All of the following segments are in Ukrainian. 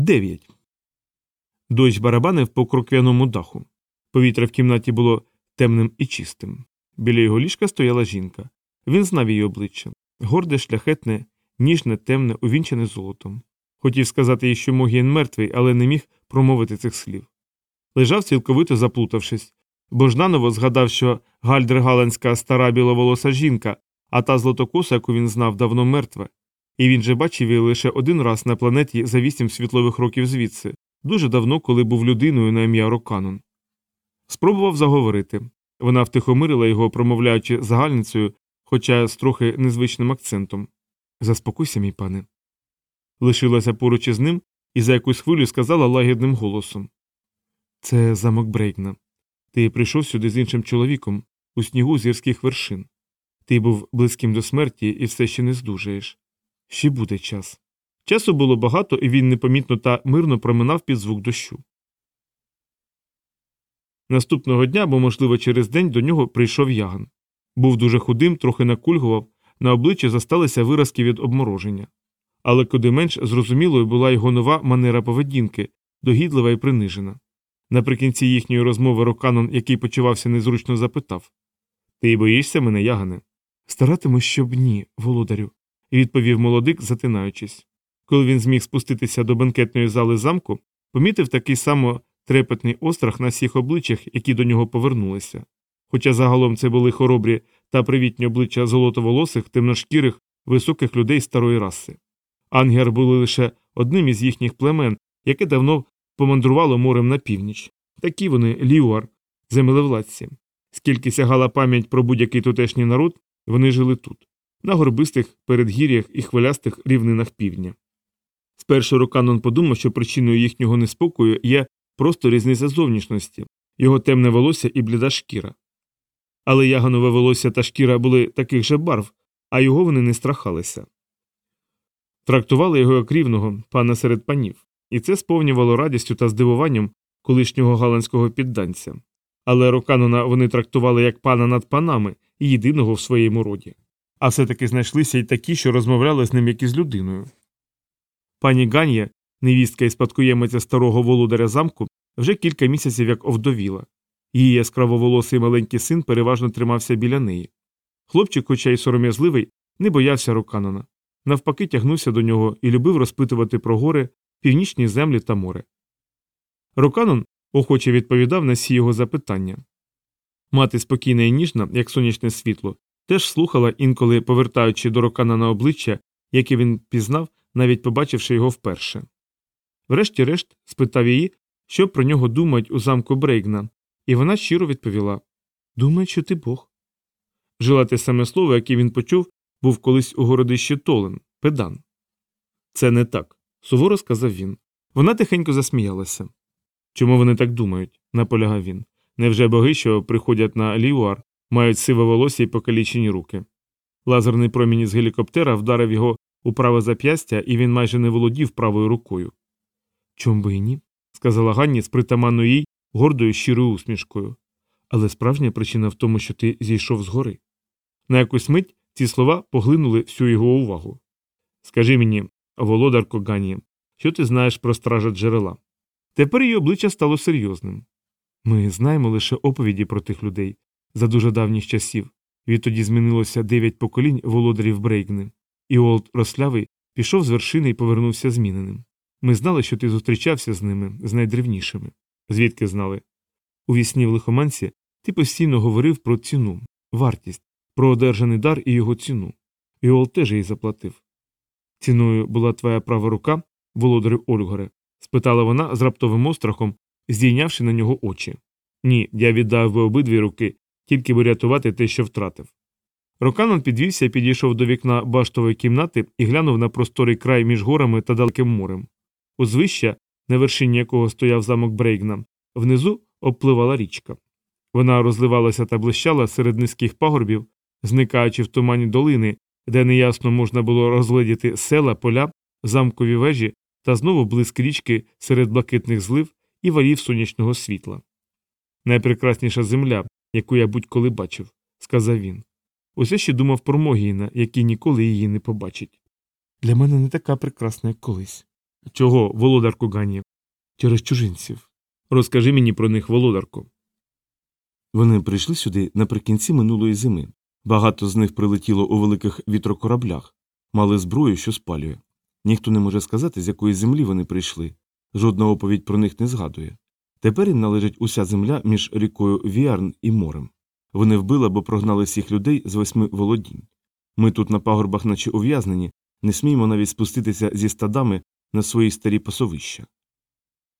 Дев'ять. Дощ барабанив по кроквяному даху. Повітря в кімнаті було темним і чистим. Біля його ліжка стояла жінка. Він знав її обличчя горде, шляхетне, ніжне, темне, увінчене золотом. Хотів сказати їй, що Могієн мертвий, але не міг промовити цих слів. Лежав цілковито заплутавшись. Божданово згадав, що гальдергаланська стара біловолоса жінка, а та злотокоса, яку він знав, давно мертва, і він же бачив її лише один раз на планеті за вісім світлових років звідси, дуже давно, коли був людиною на ім'я Роканон. Спробував заговорити. Вона втихомирила його, промовляючи загальницею, хоча з трохи незвичним акцентом. Заспокойся, мій пане. Лишилася поруч із ним і за якусь хвилю сказала лагідним голосом Це замок Брейкна. Ти прийшов сюди з іншим чоловіком у снігу з гірських вершин. Ти був близьким до смерті і все ще не здужаєш. Ще буде час. Часу було багато, і він непомітно та мирно проминав під звук дощу. Наступного дня, бо, можливо, через день до нього прийшов яган. Був дуже худим, трохи накульгував, на обличчі засталися виразки від обмороження. Але куди менш зрозумілою була його нова манера поведінки, догідлива і принижена. Наприкінці їхньої розмови Роканон, який почувався незручно, запитав Ти боїшся мене, ягане? Старатимусь, щоб ні, володарю, відповів молодик, затинаючись. Коли він зміг спуститися до бенкетної зали замку, помітив такий само трепетний острах на всіх обличчях, які до нього повернулися. Хоча загалом це були хоробрі та привітні обличчя золотоволосих, темношкірих, високих людей старої раси. Ангер були лише одним із їхніх племен, яке давно помандрувало морем на північ. Такі вони ліуар, землевладці. Скільки сягала пам'ять про будь-який тутешній народ, вони жили тут, на горбистих передгір'ях і хвилястих рівнинах півдня. Спершу Роканон подумав, що причиною їхнього неспокою є просто різниця зовнішності, його темне волосся і бліда шкіра. Але яганове волосся та шкіра були таких же барв, а його вони не страхалися. Трактували його як рівного, пана серед панів, і це сповнювало радістю та здивуванням колишнього галанського підданця. Але Роканона вони трактували як пана над панами єдиного в своєму роді. А все таки знайшлися й такі, що розмовляли з ним як із людиною. Пані Ган'є, невістка і спадкоємиця старого володаря замку, вже кілька місяців як овдовіла. Її яскравоволосий маленький син переважно тримався біля неї. Хлопчик, хоча й сором'язливий, не боявся Роканона. Навпаки, тягнувся до нього і любив розпитувати про гори, північні землі та море. Роканон охоче відповідав на всі його запитання. Мати спокійна і ніжна, як сонячне світло, теж слухала інколи повертаючи до Роканона обличчя, яке він пізнав, навіть побачивши його вперше. Врешті-решт спитав її, що про нього думають у замку Брейгна, і вона щиро відповіла Думаю, що ти Бог. Жила те саме слово, яке він почув, був колись у городищі Толен, педан. Це не так, суворо сказав він. Вона тихенько засміялася. Чому вони так думають? наполягав він. Невже боги, що приходять на лівуар, мають сиве волосся і покалічені руки? Лазерний промінь із гелікоптера вдарив його у праве зап'ястя, і він майже не володів правою рукою. Чом би і ні? сказала Ганні з притаманною їй гордою щирою усмішкою. Але справжня причина в тому, що ти зійшов згори. На якусь мить ці слова поглинули всю його увагу. Скажи мені, володарко Ганні, що ти знаєш про стража джерела? Тепер її обличчя стало серйозним. Ми знаємо лише оповіді про тих людей за дуже давніх часів. Відтоді змінилося дев'ять поколінь володарів Брейгни, і Олд Рослявий пішов з вершини і повернувся зміненим. Ми знали, що ти зустрічався з ними, з найдревнішими. Звідки знали? У вісні в лихоманці ти постійно говорив про ціну, вартість, про одержаний дар і його ціну. Іол теж її заплатив. Ціною була твоя права рука, володарю Ольгоре? спитала вона з раптовим острахом, здійнявши на нього очі. Ні, я віддав би обидві руки, тільки рятувати те, що втратив. Роканон підвівся підійшов до вікна баштової кімнати і глянув на просторий край між горами та далеким морем. Узвища, на вершині якого стояв замок Брейгна, внизу обпливала річка. Вона розливалася та блищала серед низьких пагорбів, зникаючи в тумані долини, де неясно можна було розгледіти села, поля, замкові вежі та знову блиск річки серед блакитних злив і валів сонячного світла. Найпрекрасніша земля, яку я будь-коли бачив, сказав він. Усе ще думав про Могіїна, який ніколи її не побачить. Для мене не така прекрасна, як колись. Чого, володарку Гані? Через чужинців. Розкажи мені про них, володарку. Вони прийшли сюди наприкінці минулої зими. Багато з них прилетіло у великих вітрокораблях, мали зброю, що спалює. Ніхто не може сказати, з якої землі вони прийшли. Жодна оповідь про них не згадує. Тепер їм належить уся земля між рікою Віарн і морем. Вони вбили або прогнали всіх людей з восьми володінь. Ми тут на пагорбах, наче ув'язнені, не сміємо навіть спуститися зі стадами на свої старі пасовища.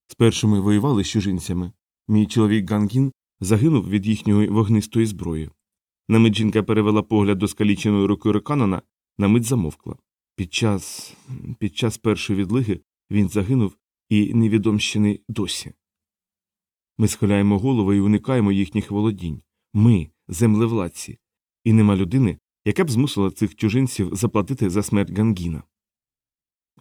Спершу ми воювали з чужинцями. Мій чоловік Гангін загинув від їхньої вогнистої зброї. На мить жінка перевела погляд до скаліченої руки Роканона, на мить замовкла. Під час під час першої відлиги він загинув і невідомщений досі. Ми схиляємо голови і уникаємо їхніх володінь. Ми, землевладці, і нема людини, яка б змусила цих чужинців заплатити за смерть Гангіна.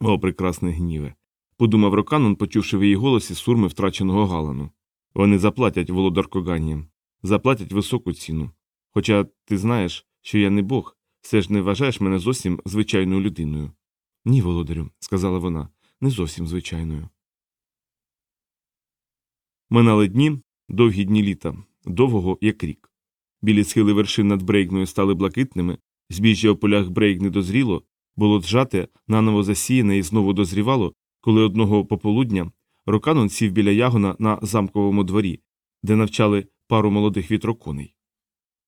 О, прекрасне гніве. подумав Роканон, почувши в її голосі сурми втраченого Галану. Вони заплатять володарко Гані, заплатять високу ціну. Хоча ти знаєш, що я не Бог, все ж не вважаєш мене зовсім звичайною людиною. Ні, володарю, сказала вона, не зовсім звичайною. Минали дні, довгі дні літа, довгого, як рік. Білі схили вершин над Брейгною стали блакитними, збіжжя у полях Брейгни дозріло, було зжате, наново засіяне і знову дозрівало, коли одного пополудня Роканон сів біля ягона на замковому дворі, де навчали пару молодих вітроконей.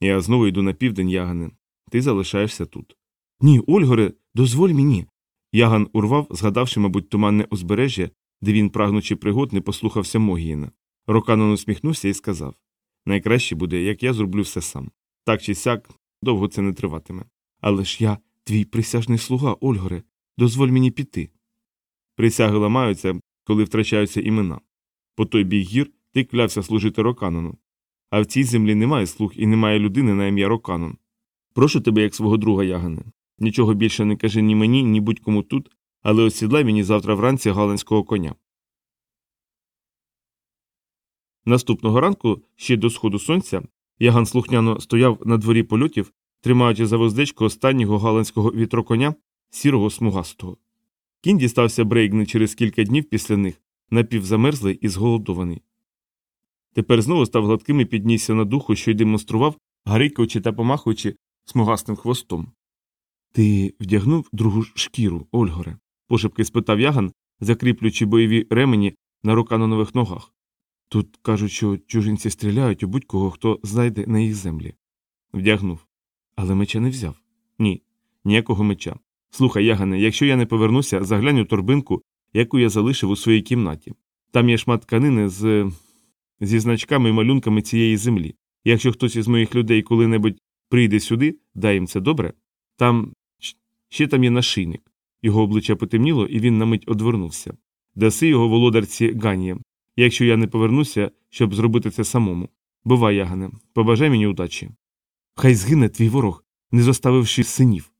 Я знову йду на південь, Ягане. Ти залишаєшся тут. Ні, Ольгоре, дозволь мені. Яган урвав, згадавши, мабуть, туманне узбережжя, де він, прагнучи пригод, не послухався Могієна. Роканон усміхнувся і сказав Найкраще буде, як я зроблю все сам. Так чи сяк, довго це не триватиме. Але ж я, твій присяжний слуга, Ольгоре, дозволь мені піти. Присяги ламаються, коли втрачаються імена. По той бік гір ти клявся служити Роканону. А в цій землі немає слуг і немає людини на ім'я Роканон. Прошу тебе, як свого друга Ягане. Нічого більше не кажи ні мені, ні будь-кому тут, але осідлай мені завтра вранці галанського коня. Наступного ранку, ще до сходу сонця, Яган слухняно стояв на дворі польотів, тримаючи за воздечко останнього галанського вітроконя сірого смугастого. Кінь дістався Брейгни через кілька днів після них, напівзамерзлий і зголодований. Тепер знову став гладким і піднісся на духу, що й демонстрував, гарикаючи та помахуючи смугастим хвостом. Ти вдягнув другу шкіру, Ольгоре? пошепки спитав яган, закріплюючи бойові ремені на руканонових ногах. Тут кажуть, що чужинці стріляють у будь-кого, хто зайде на їх землі. Вдягнув. Але меча не взяв. Ні, ніякого меча. Слухай, Ягане, якщо я не повернуся, заглянь у торбинку, яку я залишив у своїй кімнаті. Там є шмат тканини з. зі значками і малюнками цієї землі. Якщо хтось із моїх людей коли-небудь прийде сюди, дай їм це добре. Там ще там є нашийник. Його обличчя потемніло, і він на мить одвернувся. Даси його володарці Ганії, якщо я не повернуся, щоб зробити це самому. Бувай, Ягане, побажай мені удачі. Хай згине твій ворог, не зоставивши синів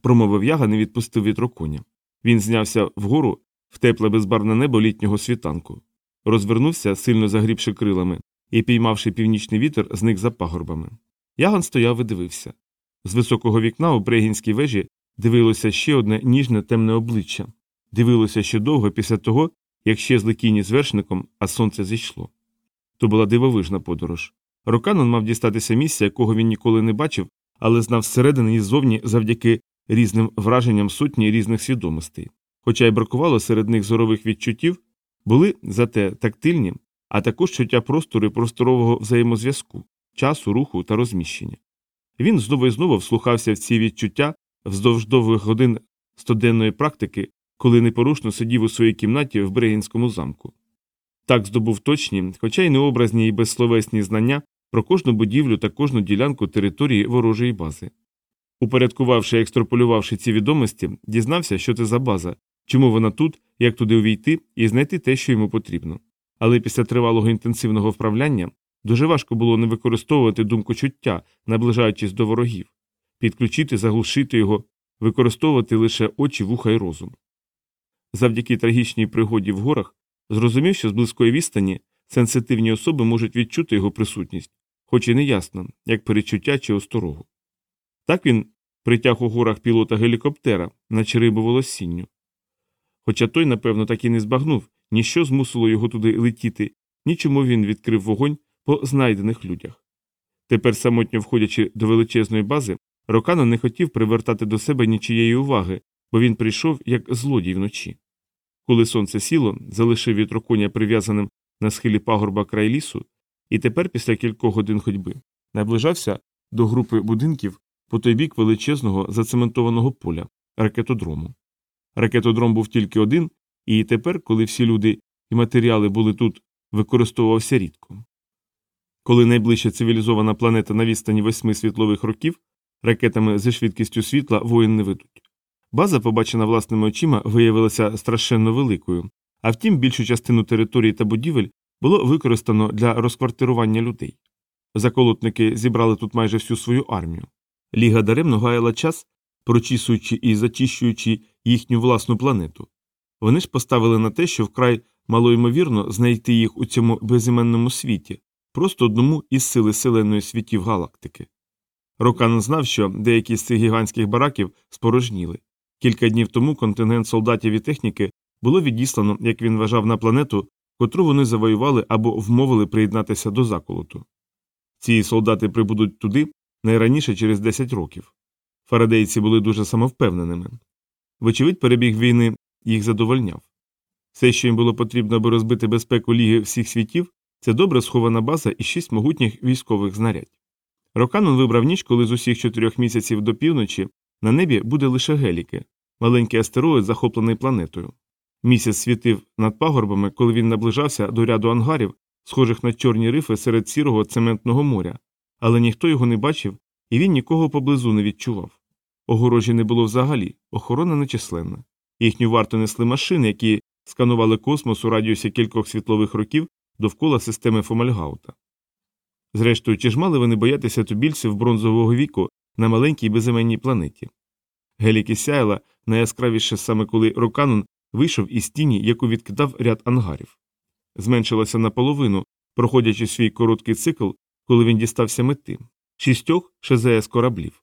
промовив яган і відпустив вітроконя. Він знявся вгору в тепле безбарвне небо літнього світанку, розвернувся, сильно загрібши крилами, і, піймавши північний вітер, зник за пагорбами. Яган стояв і дивився. З високого вікна у брегінській вежі дивилося ще одне ніжне темне обличчя, дивилося ще довго після того, як щезли кіні з вершником, а сонце зійшло. То була дивовижна подорож. Роканон мав дістатися місця, якого він ніколи не бачив, але знав зсередини і ззовні завдяки різним враженням сутні різних свідомостей. Хоча й бракувало серед них зорових відчуттів, були зате тактильні, а також чуття простору і просторового взаємозв'язку, часу, руху та розміщення. Він знову і знову вслухався в ці відчуття вздовж довгих годин стоденної практики, коли непорушно сидів у своїй кімнаті в Брегінському замку. Так здобув точні, хоча й необразні і безсловесні знання про кожну будівлю та кожну ділянку території ворожої бази. Упорядкувавши і екстраполювавши ці відомості, дізнався, що це за база, чому вона тут, як туди увійти і знайти те, що йому потрібно. Але після тривалого інтенсивного вправляння дуже важко було не використовувати думку чуття, наближаючись до ворогів, підключити, заглушити його, використовувати лише очі, вуха й розум. Завдяки трагічній пригоді в горах зрозумів, що з близької відстані сенситивні особи можуть відчути його присутність, хоч і не ясно, як перечуття чи осторогу. Так він притяг у горах пілота гелікоптера, наче рибу волосінню. Хоча той, напевно, так і не збагнув, ніщо змусило його туди летіти, нічому він відкрив вогонь по знайдених людях. Тепер, самотньо входячи до величезної бази, Рокано не хотів привертати до себе нічієї уваги, бо він прийшов як злодій вночі. Коли сонце сіло, залишив вітроконя прив'язаним на схилі пагорба край лісу, і тепер, після кількох годин ходьби, наближався до групи будинків по той бік величезного зацементованого поля ракетодрому. Ракетодром був тільки один, і тепер, коли всі люди і матеріали були тут, використовувався рідко. Коли найближча цивілізована планета на відстані восьми світлових років, ракетами зі швидкістю світла воїн не ведуть. База, побачена власними очима, виявилася страшенно великою, а втім, більшу частину території та будівель було використано для розквартирування людей. Заколотники зібрали тут майже всю свою армію. Ліга даремно гаяла час, прочісуючи і зачищуючи їхню власну планету. Вони ж поставили на те, що вкрай малоймовірно знайти їх у цьому безіменному світі, просто одному із сили селеної світів галактики. Рокан знав, що деякі з цих гігантських бараків спорожніли. Кілька днів тому контингент солдатів і техніки було відіслано, як він вважав, на планету, котру вони завоювали або вмовили приєднатися до заколоту. Ці солдати прибудуть туди найраніше через 10 років. Фарадейці були дуже самовпевненими. Вочевидь, перебіг війни їх задовольняв. Все, що їм було потрібно, аби розбити безпеку Ліги всіх світів, це добре схована база і шість могутніх військових знарядь. Роканон вибрав ніч, коли з усіх чотирьох місяців до півночі на небі буде лише геліки, маленький астероїд, захоплений планетою. Місяць світив над пагорбами, коли він наближався до ряду ангарів, схожих на чорні рифи серед сірого цементного моря, але ніхто його не бачив і він нікого поблизу не відчував. Огорожі не було взагалі, охорона нечисленна. Їхню варту несли машини, які сканували космос у радіусі кількох світлових років довкола системи Фомальгаута. Зрештою, чи ж мали вони боятися тубільців бронзового віку на маленькій безіменній планеті? Геліки сяяла найяскравіше саме коли Роканнон вийшов із тіні, яку відкидав ряд ангарів. Зменшилося наполовину, проходячи свій короткий цикл, коли він дістався мети шістьох ШЗС кораблів.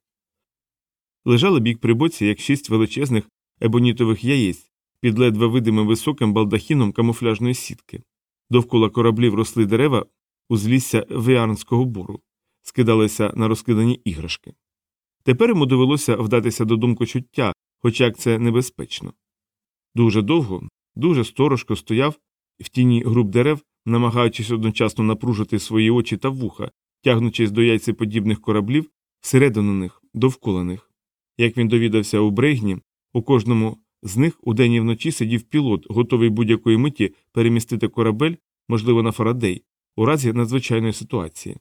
Лежали бік при боці, як шість величезних ебонітових яєць під ледве видимим високим балдахіном камуфляжної сітки. Довкола кораблів росли дерева узлісся віарнського бору, скидалися на розкидані іграшки. Тепер йому довелося вдатися до думкочуття, хоч як це небезпечно. Дуже довго, дуже сторожко стояв в тіні груп дерев, намагаючись одночасно напружити свої очі та вуха, тягнучись до яйцеподібних кораблів, всередину них, довкола них. Як він довідався у Брейгні, у кожному з них удень і вночі сидів пілот, готовий будь-якої миті перемістити корабель, можливо, на Фарадей, у разі надзвичайної ситуації.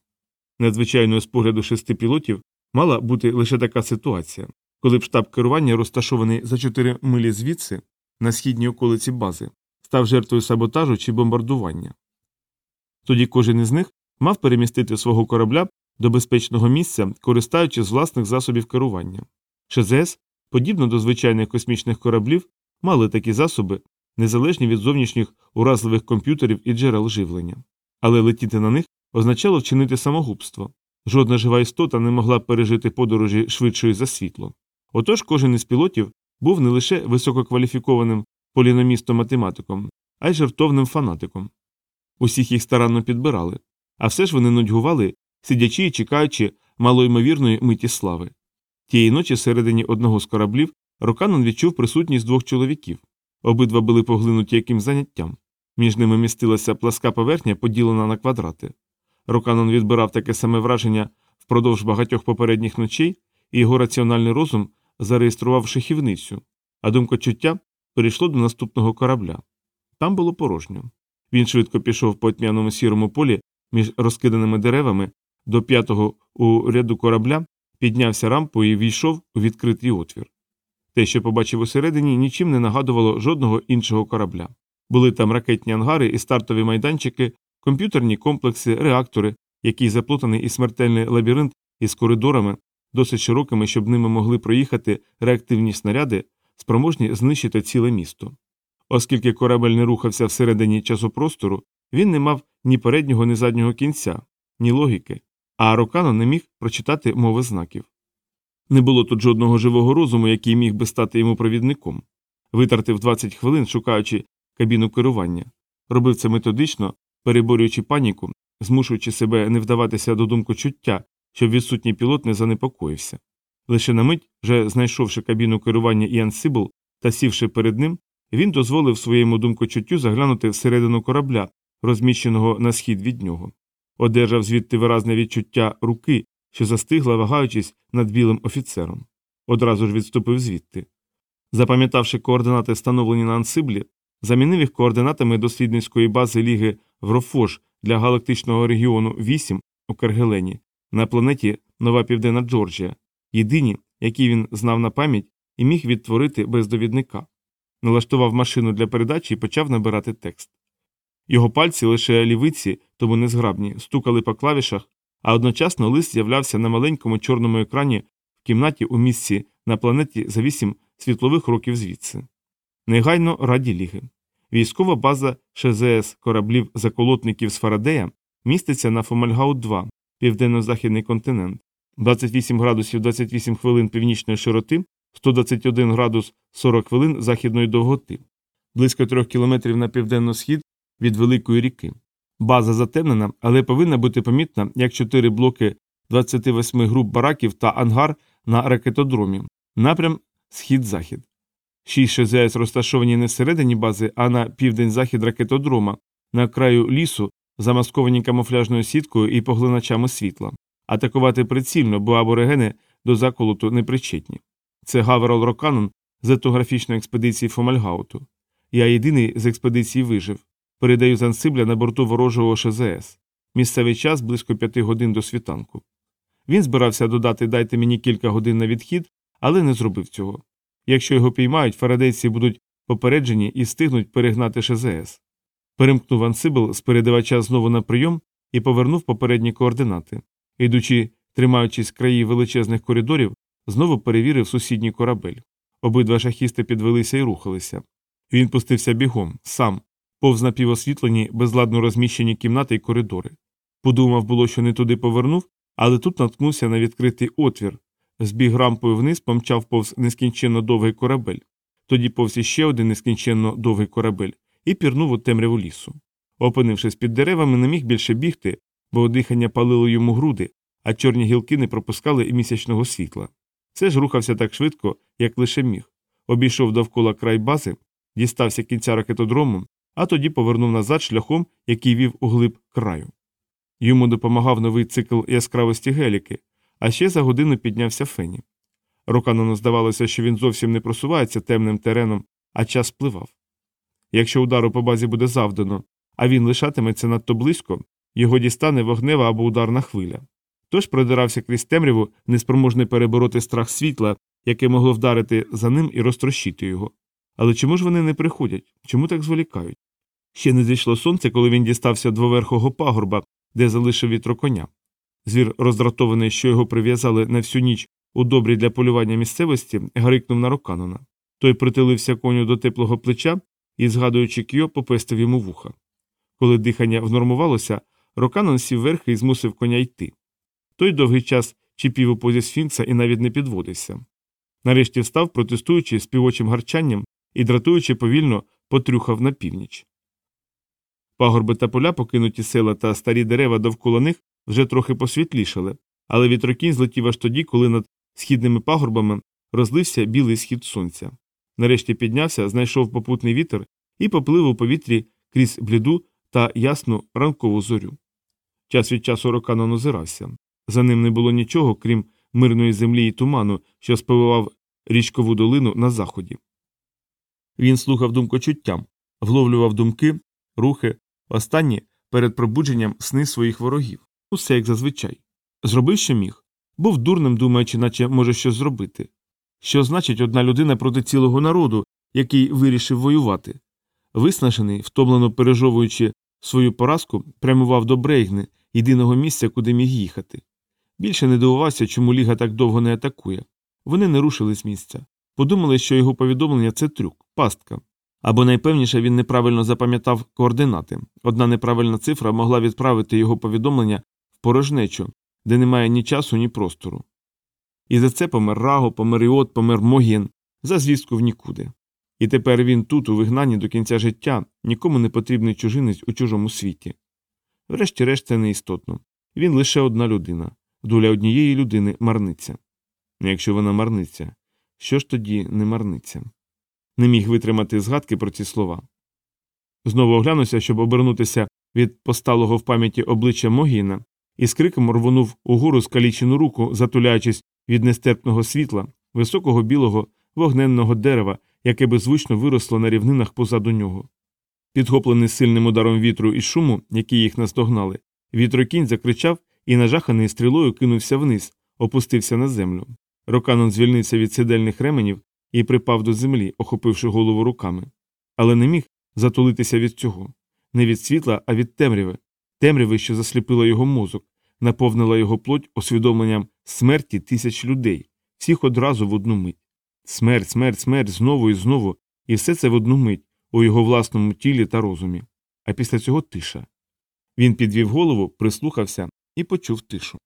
Надзвичайною з погляду шести пілотів мала бути лише така ситуація, коли б штаб керування, розташований за 4 милі звідси, на східній околиці бази, став жертвою саботажу чи бомбардування. Тоді кожен із них мав перемістити свого корабля до безпечного місця, користуючись власних засобів керування. ШЗС, подібно до звичайних космічних кораблів, мали такі засоби, незалежні від зовнішніх уразливих комп'ютерів і джерел живлення. Але летіти на них означало вчинити самогубство. Жодна жива істота не могла пережити подорожі швидшої за світло. Отож кожен із пілотів був не лише висококваліфікованим поліномістом-математиком, а й жертовним фанатиком. Усіх їх старанно підбирали, а все ж вони нудьгували, сидячи і чекаючи малоймовірної миті слави. Тієї ночі всередині одного з кораблів Роканон відчув присутність двох чоловіків. Обидва були поглинуті яким заняттям. Між ними містилася пласка поверхня, поділена на квадрати. Роканон відбирав таке саме враження впродовж багатьох попередніх ночей, і його раціональний розум зареєстрував шахівницю, а думкочуття перейшло до наступного корабля. Там було порожньо. Він швидко пішов по тьмяному сірому полі між розкиданими деревами до п'ятого у ряду корабля, піднявся рампою і війшов у відкритий отвір. Те, що побачив усередині, нічим не нагадувало жодного іншого корабля. Були там ракетні ангари і стартові майданчики, комп'ютерні комплекси, реактори, який заплутаний і смертельний лабіринт із коридорами, досить широкими, щоб ними могли проїхати реактивні снаряди, спроможні знищити ціле місто. Оскільки корабель не рухався всередині часопростору, він не мав ні переднього, ні заднього кінця, ні логіки, а Рокано не міг прочитати мови знаків. Не було тут жодного живого розуму, який міг би стати йому провідником. Витратив 20 хвилин, шукаючи кабіну керування. Робив це методично, переборюючи паніку, змушуючи себе не вдаватися до думкочуття, щоб відсутній пілот не занепокоївся. Лише на мить, вже знайшовши кабіну керування Іан Сибл та сівши перед ним, він дозволив своєму думкочуттю заглянути всередину корабля, розміщеного на схід від нього. Одержав звідти виразне відчуття руки, що застигла, вагаючись над білим офіцером. Одразу ж відступив звідти. Запам'ятавши координати, встановлені на ансиблі, замінив їх координатами дослідницької бази Ліги Врофош для галактичного регіону 8 у Кергелені на планеті Нова Південна Джорджія, єдині, які він знав на пам'ять і міг відтворити без довідника. Налаштував машину для передачі і почав набирати текст. Його пальці лише лівиці, тому незграбні, стукали по клавішах, а одночасно лист з'являвся на маленькому чорному екрані в кімнаті у місці на планеті за 8 світлових років звідси. Негайно раді ліги. Військова база ШЗС кораблів заколотників з Фарадея міститься на Фомальгаут 2, південно-західний континент, 28 градусів 28 хвилин північної широти, 121 градус 40 хвилин західної довготи, близько 3 кілометрів на південно-схід від Великої ріки. База затемнена, але повинна бути помітна як 4 блоки 28 груп бараків та ангар на ракетодромі, напрям схід-захід. Шість ШЗС розташовані не всередині бази, а на південь-захід ракетодрома, на краю лісу, замасковані камуфляжною сіткою і поглиначами світла. Атакувати прицільно, бо аборигени до заколоту не причетні. Це Гаверал Роканнон з етнографічної експедиції Фомальгауту. Я єдиний з експедиції вижив. Передаю з ансибля на борту ворожого ШЗС. Місцевий час близько п'яти годин до світанку. Він збирався додати дайте мені кілька годин на відхід, але не зробив цього. Якщо його піймають, фарадейці будуть попереджені і встигнуть перегнати ШЗС. Перемкнув Ансибл з передавача знову на прийом і повернув попередні координати. Ідучи, тримаючись краї величезних коридорів, знову перевірив сусідній корабель. Обидва шахісти підвелися і рухалися. Він пустився бігом, сам, повз напівосвітлені, безладно розміщені кімнати й коридори. Подумав було, що не туди повернув, але тут наткнувся на відкритий отвір, збіг рампою вниз, помчав повз нескінченно довгий корабель, тоді повз іще один нескінченно довгий корабель і пірнув у темряву лісу. Опинившись під деревами, не міг більше бігти, бо дихання палило йому груди, а чорні гілки не пропускали і місячного світла. Це ж рухався так швидко, як лише міг. Обійшов довкола край бази, дістався кінця ракетодрому, а тоді повернув назад шляхом, який вів у глиб краю. Йому допомагав новий цикл яскравості геліки, а ще за годину піднявся фені. Роканону здавалося, що він зовсім не просувається темним тереном, а час спливав. Якщо удару по базі буде завдано, а він лишатиметься надто близько, його дістане вогнева або ударна хвиля. Тож продирався крізь темряву, неспроможний перебороти страх світла, яке могло вдарити за ним і розтрощити його. Але чому ж вони не приходять? Чому так зволікають? Ще не зійшло сонце, коли він дістався двоверхого пагорба, де залишив вітро коня. Звір, роздратований, що його прив'язали на всю ніч у добрій для полювання місцевості, гарикнув на Роканона. Той притилився коню до теплого плеча і, згадуючи кьо, попестив йому вуха. Коли дихання внормувалося, Роканон сів верхи і змусив коня йти. Той довгий час чіпів у позі сфінкса і навіть не підводився. Нарешті встав, протестуючи співочим гарчанням і дратуючи повільно потрюхав на північ. Пагорби та поля, покинуті села та старі дерева довкола них вже трохи посвітлішали, але вітрокінь злетів аж тоді, коли над східними пагорбами розлився білий схід сонця. Нарешті піднявся, знайшов попутний вітер і поплив у повітрі крізь бліду та ясну ранкову зорю. Час від часу Роканон озирався. За ним не було нічого, крім мирної землі і туману, що спливав річкову долину на заході. Він слухав думкочуттям, вловлював думки, рухи, останні перед пробудженням сни своїх ворогів. Усе як зазвичай. Зробив, що міг. Був дурним, думаючи, наче може щось зробити. Що значить одна людина проти цілого народу, який вирішив воювати? Виснажений, втомлено пережовуючи свою поразку, прямував до Брейгни, єдиного місця, куди міг їхати. Більше не дивувався, чому Ліга так довго не атакує. Вони не рушили з місця. Подумали, що його повідомлення це трюк, пастка. Або найпевніше він неправильно запам'ятав координати. Одна неправильна цифра могла відправити його повідомлення порожнечу, де немає ні часу, ні простору. І за це помер Раго, помер Іот, помер Могін, за звістку в нікуди. І тепер він тут, у вигнанні до кінця життя, нікому не потрібний чужинець у чужому світі. Врешті-решт це не істотно. Він лише одна людина. Доля однієї людини марниця. Якщо вона марниця, що ж тоді не марниця? Не міг витримати згадки про ці слова. Знову оглянувся, щоб обернутися від посталого в пам'яті обличчя Могіна, і з криком рвонув угору скалічену руку, затуляючись від нестерпного світла, високого білого вогненного дерева, яке беззвучно виросло на рівнинах позаду нього. Підхоплений сильним ударом вітру і шуму, які їх наздогнали, вітрокінь закричав і нажаханий стрілою кинувся вниз, опустився на землю. Роканон звільнився від сидельних ременів і припав до землі, охопивши голову руками. Але не міг затулитися від цього не від світла, а від темряви, темряви, що засліпила його мозок, наповнила його плоть усвідомленням смерті тисяч людей, всіх одразу в одну мить. Смерть, смерть, смерть знову і знову, і все це в одну мить у його власному тілі та розумі. А після цього тиша. Він підвів голову, прислухався і почув тишу.